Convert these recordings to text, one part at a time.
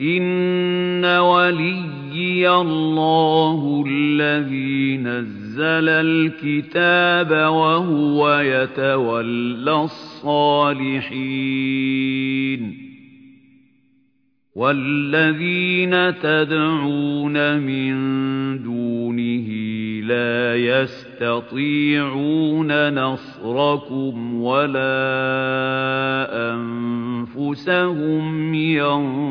إِنَّ وَلِيِّيَ اللَّهُ الَّذِي نَزَّلَ الْكِتَابَ وَهُوَ يَتَوَلَّى الصَّالِحِينَ وَالَّذِينَ تَدْعُونَ مِن دُونِهِ لَا يَسْتَطِيعُونَ نَصْرَكُمْ وَلَا أَنفُسَهُمْ يَنصُرُونَ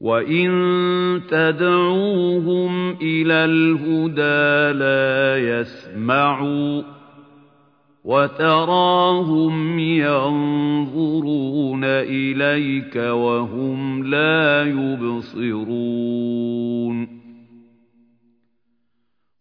وَإِن تَدْعُوهُمْ إِلَى الْهُدَىٰ لَا يَسْمَعُوا وَتَرَاهُمْ يَنظُرُونَ إِلَيْكَ وَهُمْ لَا يُبْصِرُونَ.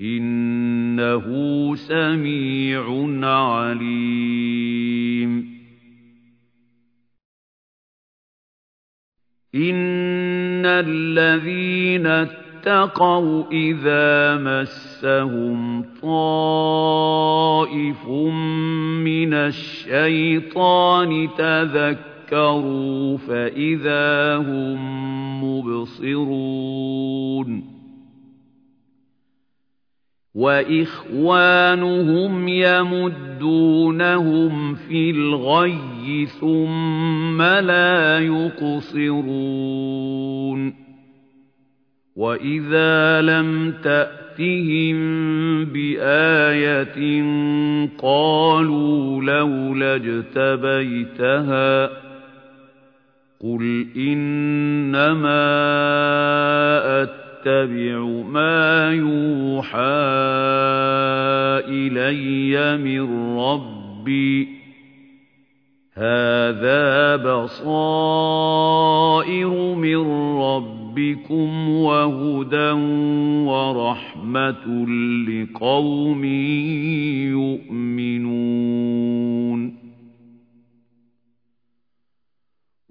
إِنَّهُ سَمِيعٌ عَلِيمٌ. إِنَّ الَّذِينَ اتَّقَوْا إِذَا مَسَّهُمْ طَائِفٌ مِّنَ الشَّيْطَانِ تَذَكَّرُوا فَإِذَا هُم مُّبْصِرُونَ. وَإِخْوَانُهُمْ يَمُدُّونَهُمْ فِي الْغَيِّ ثُمَّ لَا يُقْصِرُونَ وَإِذَا لَمْ تَأْتِهِم بِآيَةٍ قَالُوا لَوْلَا اجْتَبَيْتَهَا ۚ قُلْ إِنَّمَا أَتَّبِعُ مَا يُوحَىٰ إِلَيَّ مِن رَّبِّي ۚ هَٰذَا بَصَائِرُ مِن رَّبِّكُمْ وَهُدًى وَرَحْمَةٌ لِّقَوْمٍ يُؤْمِنُونَ